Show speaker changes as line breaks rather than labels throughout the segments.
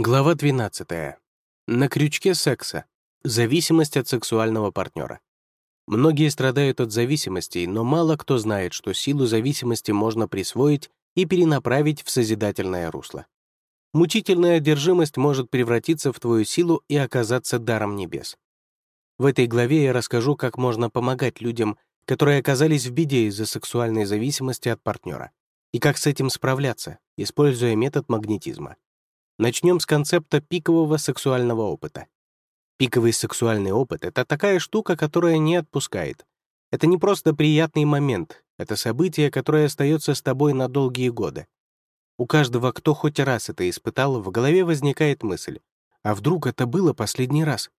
Глава 12. На крючке секса. Зависимость от сексуального партнера. Многие страдают от зависимостей, но мало кто знает, что силу зависимости можно присвоить и перенаправить в созидательное русло. Мучительная одержимость может превратиться в твою силу и оказаться даром небес. В этой главе я расскажу, как можно помогать людям, которые оказались в беде из-за сексуальной зависимости от партнера, и как с этим справляться, используя метод магнетизма. Начнем с концепта пикового сексуального опыта. Пиковый сексуальный опыт — это такая штука, которая не отпускает. Это не просто приятный момент, это событие, которое остается с тобой на долгие годы. У каждого, кто хоть раз это испытал, в голове возникает мысль, а вдруг это было последний раз?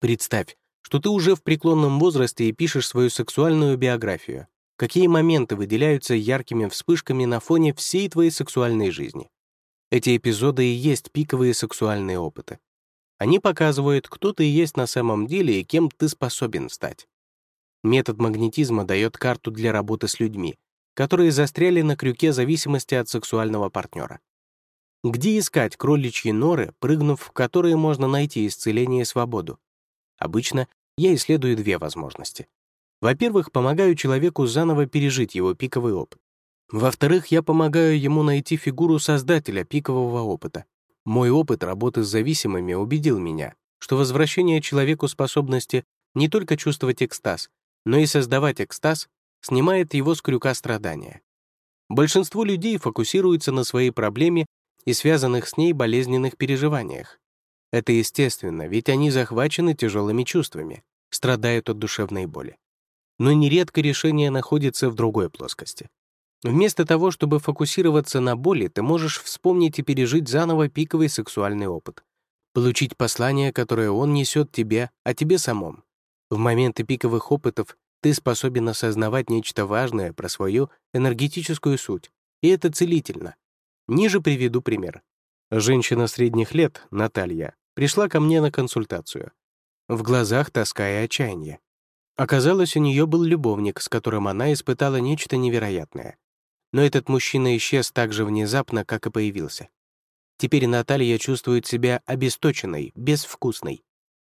Представь, что ты уже в преклонном возрасте и пишешь свою сексуальную биографию. Какие моменты выделяются яркими вспышками на фоне всей твоей сексуальной жизни? Эти эпизоды и есть пиковые сексуальные опыты. Они показывают, кто ты есть на самом деле и кем ты способен стать. Метод магнетизма дает карту для работы с людьми, которые застряли на крюке зависимости от сексуального партнера. Где искать кроличьи норы, прыгнув в которые можно найти исцеление и свободу? Обычно я исследую две возможности. Во-первых, помогаю человеку заново пережить его пиковый опыт. Во-вторых, я помогаю ему найти фигуру создателя пикового опыта. Мой опыт работы с зависимыми убедил меня, что возвращение человеку способности не только чувствовать экстаз, но и создавать экстаз снимает его с крюка страдания. Большинство людей фокусируются на своей проблеме и связанных с ней болезненных переживаниях. Это естественно, ведь они захвачены тяжелыми чувствами, страдают от душевной боли. Но нередко решение находится в другой плоскости. Вместо того, чтобы фокусироваться на боли, ты можешь вспомнить и пережить заново пиковый сексуальный опыт. Получить послание, которое он несет тебе, о тебе самом. В моменты пиковых опытов ты способен осознавать нечто важное про свою энергетическую суть, и это целительно. Ниже приведу пример. Женщина средних лет, Наталья, пришла ко мне на консультацию. В глазах тоска и отчаяние. Оказалось, у нее был любовник, с которым она испытала нечто невероятное но этот мужчина исчез так же внезапно, как и появился. Теперь Наталья чувствует себя обесточенной, безвкусной.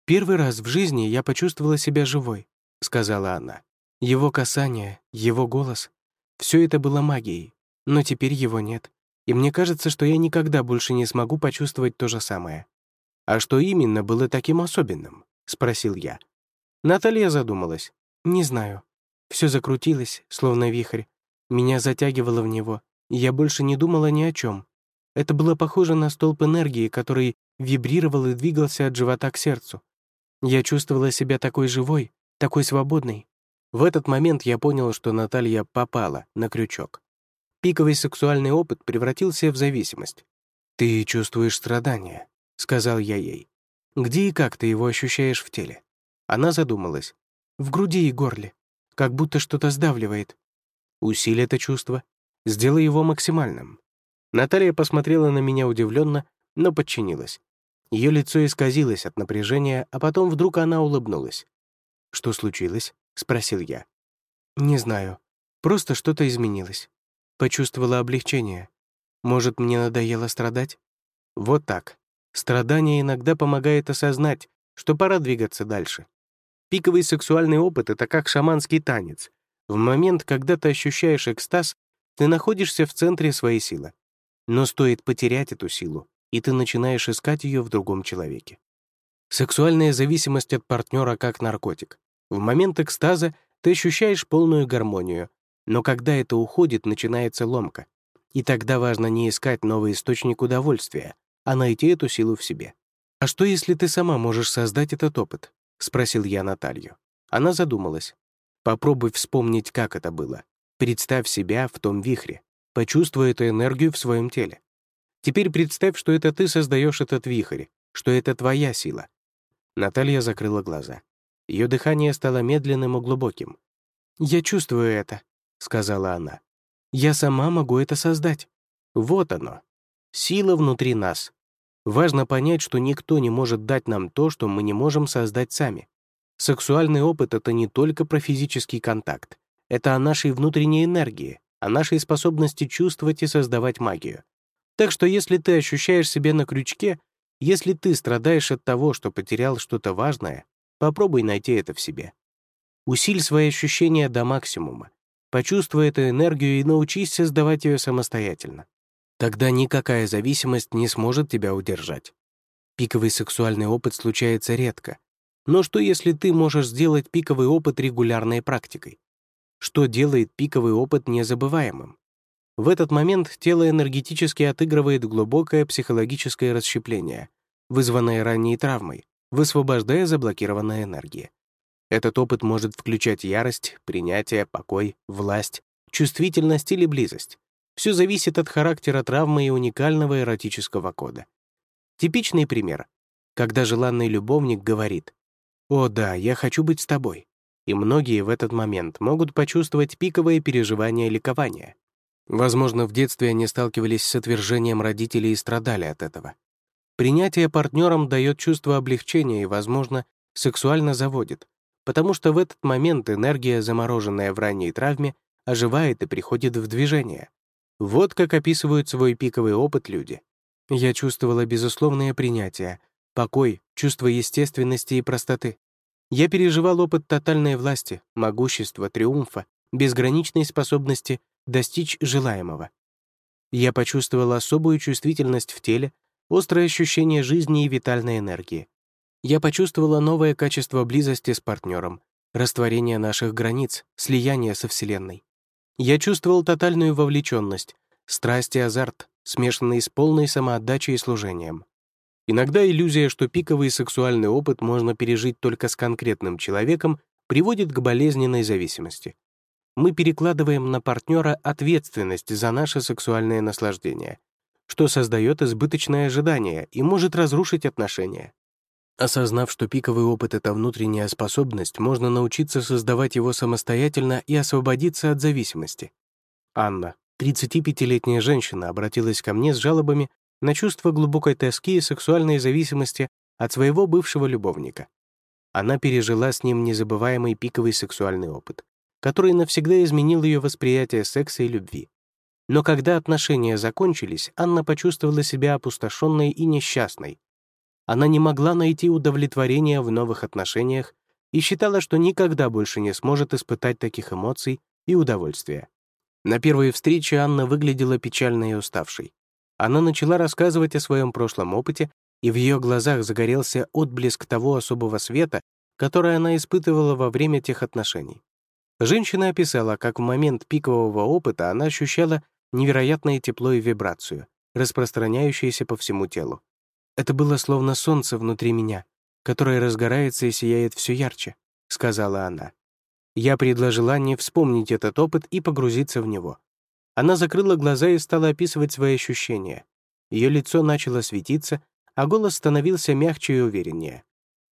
«Первый раз в жизни я почувствовала себя живой», — сказала она. Его касание, его голос — все это было магией, но теперь его нет. И мне кажется, что я никогда больше не смогу почувствовать то же самое. «А что именно было таким особенным?» — спросил я. Наталья задумалась. «Не знаю. Все закрутилось, словно вихрь, меня затягивало в него, и я больше не думала ни о чем. Это было похоже на столб энергии, который вибрировал и двигался от живота к сердцу. Я чувствовала себя такой живой, такой свободной. В этот момент я понял, что Наталья попала на крючок. Пиковый сексуальный опыт превратился в зависимость. «Ты чувствуешь страдания», — сказал я ей. «Где и как ты его ощущаешь в теле?» Она задумалась. «В груди и горле. Как будто что-то сдавливает. Усиль это чувство. Сделай его максимальным. Наталья посмотрела на меня удивленно, но подчинилась. Ее лицо исказилось от напряжения, а потом вдруг она улыбнулась. «Что случилось?» — спросил я. «Не знаю. Просто что-то изменилось. Почувствовала облегчение. Может, мне надоело страдать?» Вот так. Страдание иногда помогает осознать, что пора двигаться дальше. Пиковый сексуальный опыт — это как шаманский танец. В момент, когда ты ощущаешь экстаз, ты находишься в центре своей силы. Но стоит потерять эту силу, и ты начинаешь искать ее в другом человеке. Сексуальная зависимость от партнера как наркотик. В момент экстаза ты ощущаешь полную гармонию, но когда это уходит, начинается ломка. И тогда важно не искать новый источник удовольствия, а найти эту силу в себе. «А что, если ты сама можешь создать этот опыт?» — спросил я Наталью. Она задумалась. Попробуй вспомнить, как это было. Представь себя в том вихре. Почувствуй эту энергию в своем теле. Теперь представь, что это ты создаешь этот вихрь, что это твоя сила. Наталья закрыла глаза. Ее дыхание стало медленным и глубоким. «Я чувствую это», — сказала она. «Я сама могу это создать. Вот оно. Сила внутри нас. Важно понять, что никто не может дать нам то, что мы не можем создать сами. Сексуальный опыт — это не только про физический контакт. Это о нашей внутренней энергии, о нашей способности чувствовать и создавать магию. Так что если ты ощущаешь себя на крючке, Если ты страдаешь от того, что потерял что-то важное, попробуй найти это в себе. Усиль свои ощущения до максимума. Почувствуй эту энергию и научись создавать ее самостоятельно. Тогда никакая зависимость не сможет тебя удержать. Пиковый сексуальный опыт случается редко. Но что если ты можешь сделать пиковый опыт регулярной практикой? Что делает пиковый опыт незабываемым? В этот момент тело энергетически отыгрывает глубокое психологическое расщепление, вызванное ранней травмой, высвобождая заблокированные энергии. Этот опыт может включать ярость, принятие, покой, власть, чувствительность или близость. Все зависит от характера травмы и уникального эротического кода. Типичный пример. Когда желанный любовник говорит «О да, я хочу быть с тобой», и многие в этот момент могут почувствовать пиковое переживание ликования. Возможно, в детстве они сталкивались с отвержением родителей и страдали от этого. Принятие партнером дает чувство облегчения и, возможно, сексуально заводит, потому что в этот момент энергия, замороженная в ранней травме, оживает и приходит в движение. Вот как описывают свой пиковый опыт люди. Я чувствовала безусловное принятие, покой, чувство естественности и простоты. Я переживал опыт тотальной власти, могущества, триумфа, безграничной способности достичь желаемого. Я почувствовал особую чувствительность в теле, острое ощущение жизни и витальной энергии. Я почувствовала новое качество близости с партнером, растворение наших границ, слияние со Вселенной. Я чувствовал тотальную вовлеченность, страсть и азарт, смешанные с полной самоотдачей и служением. Иногда иллюзия, что пиковый сексуальный опыт можно пережить только с конкретным человеком, приводит к болезненной зависимости. Мы перекладываем на партнера ответственность за наше сексуальное наслаждение, что создает избыточное ожидание и может разрушить отношения. Осознав, что пиковый опыт — это внутренняя способность, можно научиться создавать его самостоятельно и освободиться от зависимости. Анна, 35-летняя женщина, обратилась ко мне с жалобами на чувство глубокой тоски и сексуальной зависимости от своего бывшего любовника. Она пережила с ним незабываемый пиковый сексуальный опыт, который навсегда изменил ее восприятие секса и любви. Но когда отношения закончились, Анна почувствовала себя опустошенной и несчастной, она не могла найти удовлетворения в новых отношениях и считала, что никогда больше не сможет испытать таких эмоций и удовольствия. На первой встрече Анна выглядела печальной и уставшей. Она начала рассказывать о своем прошлом опыте, и в ее глазах загорелся отблеск того особого света, который она испытывала во время тех отношений. Женщина описала, как в момент пикового опыта она ощущала невероятное тепло и вибрацию, распространяющиеся по всему телу. Это было словно солнце внутри меня, которое разгорается и сияет все ярче», — сказала она. Я предложила Анне вспомнить этот опыт и погрузиться в него. Она закрыла глаза и стала описывать свои ощущения. Ее лицо начало светиться, а голос становился мягче и увереннее.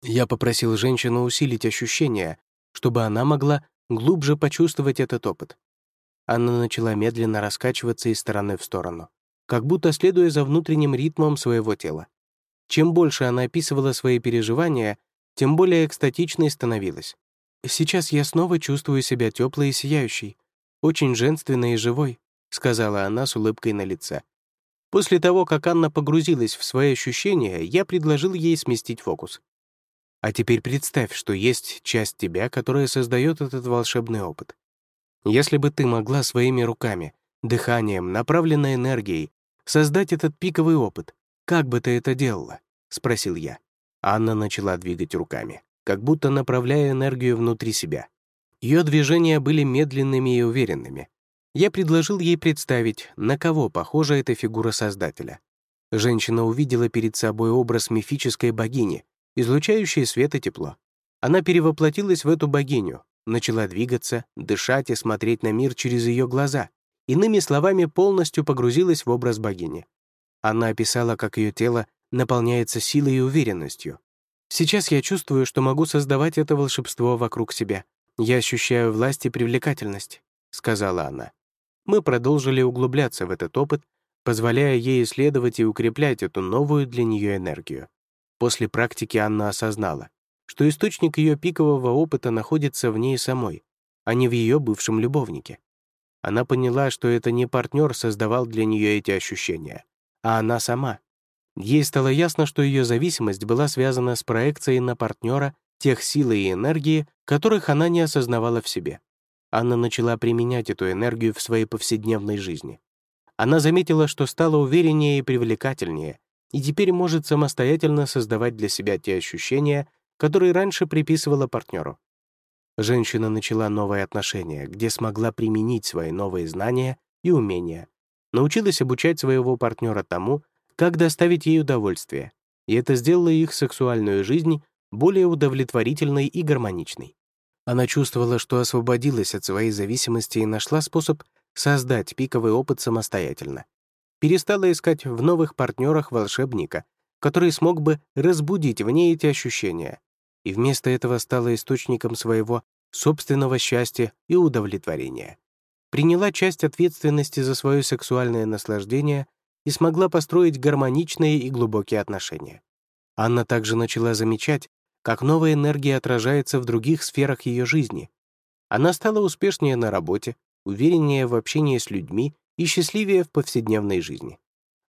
Я попросил женщину усилить ощущения, чтобы она могла глубже почувствовать этот опыт. Анна начала медленно раскачиваться из стороны в сторону, как будто следуя за внутренним ритмом своего тела. Чем больше она описывала свои переживания, тем более экстатичной становилась. «Сейчас я снова чувствую себя теплой и сияющей, очень женственной и живой», сказала она с улыбкой на лице. После того, как Анна погрузилась в свои ощущения, я предложил ей сместить фокус. А теперь представь, что есть часть тебя, которая создает этот волшебный опыт. Если бы ты могла своими руками, дыханием, направленной энергией создать этот пиковый опыт, «Как бы ты это делала?» — спросил я. Анна начала двигать руками, как будто направляя энергию внутри себя. Ее движения были медленными и уверенными. Я предложил ей представить, на кого похожа эта фигура Создателя. Женщина увидела перед собой образ мифической богини, излучающей свет и тепло. Она перевоплотилась в эту богиню, начала двигаться, дышать и смотреть на мир через ее глаза. Иными словами, полностью погрузилась в образ богини. Она описала, как ее тело наполняется силой и уверенностью. Сейчас я чувствую, что могу создавать это волшебство вокруг себя. Я ощущаю власть и привлекательность», — сказала она. Мы продолжили углубляться в этот опыт, позволяя ей исследовать и укреплять эту новую для нее энергию. После практики Анна осознала, что источник ее пикового опыта находится в ней самой, а не в ее бывшем любовнике. Она поняла, что это не партнер создавал для нее эти ощущения, а она сама. Ей стало ясно, что ее зависимость была связана с проекцией на партнера тех сил и энергии, которых она не осознавала в себе. Анна начала применять эту энергию в своей повседневной жизни. Она заметила, что стала увереннее и привлекательнее, и теперь может самостоятельно создавать для себя те ощущения, которые раньше приписывала партнеру. Женщина начала новые отношения, где смогла применить свои новые знания и умения, научилась обучать своего партнера тому, как доставить ей удовольствие, и это сделало их сексуальную жизнь более удовлетворительной и гармоничной. Она чувствовала, что освободилась от своей зависимости и нашла способ создать пиковый опыт самостоятельно. Перестала искать в новых партнерах волшебника, который смог бы разбудить в ней эти ощущения, и вместо этого стала источником своего собственного счастья и удовлетворения. Приняла часть ответственности за свое сексуальное наслаждение и смогла построить гармоничные и глубокие отношения. Анна также начала замечать, как новая энергия отражается в других сферах ее жизни. Она стала успешнее на работе, увереннее в общении с людьми и счастливее в повседневной жизни.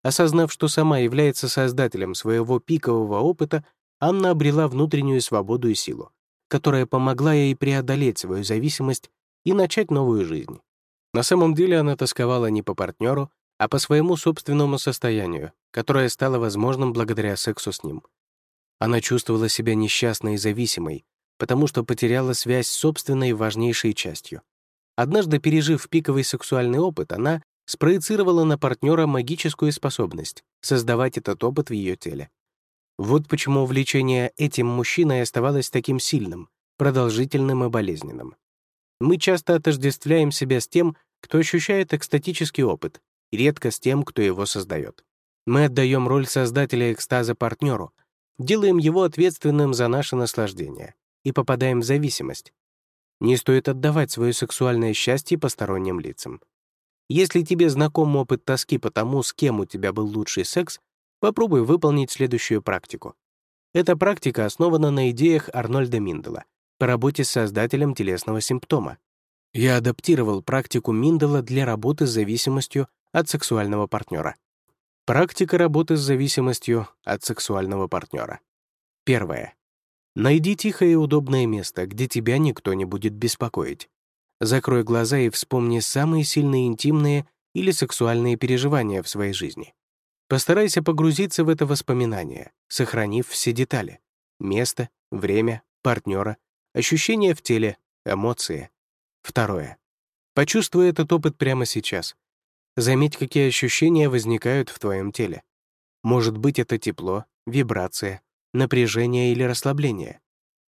Осознав, что сама является создателем своего пикового опыта, Анна обрела внутреннюю свободу и силу, которая помогла ей преодолеть свою зависимость и начать новую жизнь. На самом деле она тосковала не по партнеру, а по своему собственному состоянию, которое стало возможным благодаря сексу с ним. Она чувствовала себя несчастной и зависимой, потому что потеряла связь с собственной важнейшей частью. Однажды, пережив пиковый сексуальный опыт, она спроецировала на партнера магическую способность создавать этот опыт в ее теле. Вот почему увлечение этим мужчиной оставалось таким сильным, продолжительным и болезненным. Мы часто отождествляем себя с тем, кто ощущает экстатический опыт, редко с тем, кто его создает. Мы отдаем роль создателя экстаза партнеру, делаем его ответственным за наше наслаждение и попадаем в зависимость. Не стоит отдавать свое сексуальное счастье посторонним лицам. Если тебе знаком опыт тоски по тому, с кем у тебя был лучший секс, попробуй выполнить следующую практику. Эта практика основана на идеях Арнольда Миндела по работе с создателем телесного симптома. Я адаптировал практику Миндела для работы с зависимостью от сексуального партнера. Практика работы с зависимостью от сексуального партнера. Первое. Найди тихое и удобное место, где тебя никто не будет беспокоить. Закрой глаза и вспомни самые сильные интимные или сексуальные переживания в своей жизни. Постарайся погрузиться в это воспоминание, сохранив все детали — место, время, партнера, ощущения в теле, эмоции. Второе. Почувствуй этот опыт прямо сейчас, Заметь, какие ощущения возникают в твоем теле. Может быть, это тепло, вибрация, напряжение или расслабление.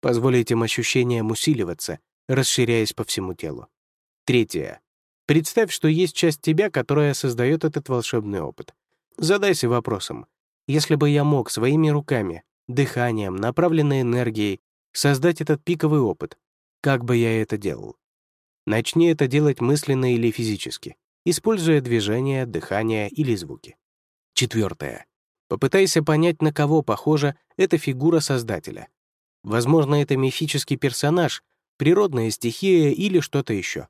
Позволь этим ощущениям усиливаться, расширяясь по всему телу. Третье. Представь, что есть часть тебя, которая создает этот волшебный опыт. Задайся вопросом. Если бы я мог своими руками, дыханием, направленной энергией создать этот пиковый опыт, как бы я это делал? Начни это делать мысленно или физически используя движение, дыхание или звуки. Четвертое. Попытайся понять, на кого похожа эта фигура Создателя. Возможно, это мифический персонаж, природная стихия или что-то еще.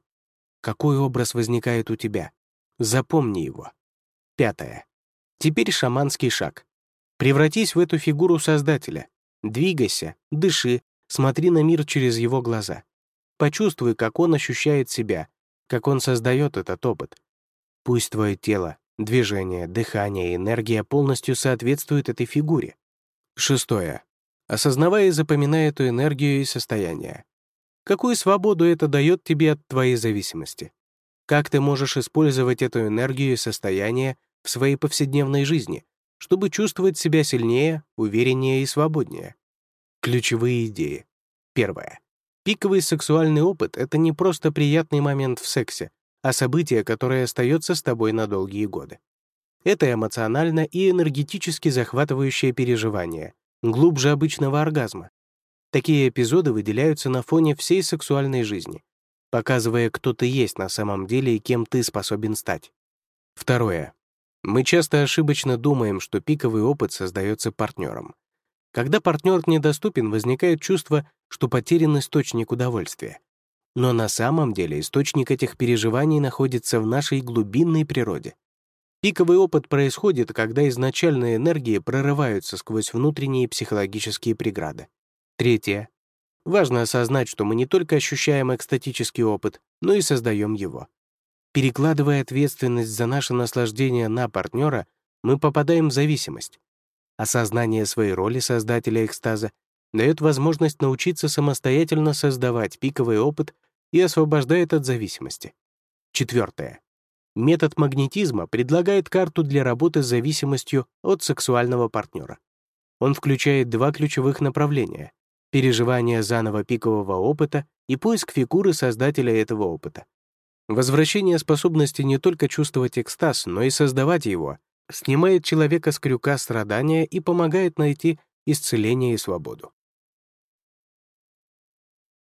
Какой образ возникает у тебя? Запомни его. Пятое. Теперь шаманский шаг. Превратись в эту фигуру Создателя. Двигайся, дыши, смотри на мир через его глаза. Почувствуй, как он ощущает себя, как он создает этот опыт. Пусть твое тело, движение, дыхание и энергия полностью соответствуют этой фигуре. Шестое. Осознавая и запоминая эту энергию и состояние. Какую свободу это дает тебе от твоей зависимости? Как ты можешь использовать эту энергию и состояние в своей повседневной жизни, чтобы чувствовать себя сильнее, увереннее и свободнее? Ключевые идеи. Первое. Пиковый сексуальный опыт — это не просто приятный момент в сексе, а событие, которое остается с тобой на долгие годы. Это эмоционально и энергетически захватывающее переживание, глубже обычного оргазма. Такие эпизоды выделяются на фоне всей сексуальной жизни, показывая, кто ты есть на самом деле и кем ты способен стать. Второе. Мы часто ошибочно думаем, что пиковый опыт создается партнером. Когда партнер недоступен, возникает чувство, что потерян источник удовольствия. Но на самом деле источник этих переживаний находится в нашей глубинной природе. Пиковый опыт происходит, когда изначальные энергии прорываются сквозь внутренние психологические преграды. Третье. Важно осознать, что мы не только ощущаем экстатический опыт, но и создаем его. Перекладывая ответственность за наше наслаждение на партнера, мы попадаем в зависимость. Осознание своей роли создателя экстаза дает возможность научиться самостоятельно создавать пиковый опыт и освобождает от зависимости. Четвертое. Метод магнетизма предлагает карту для работы с зависимостью от сексуального партнера. Он включает два ключевых направления — переживание заново пикового опыта и поиск фигуры создателя этого опыта. Возвращение способности не только чувствовать экстаз, но и создавать его, снимает человека с крюка страдания и помогает найти исцеление и свободу.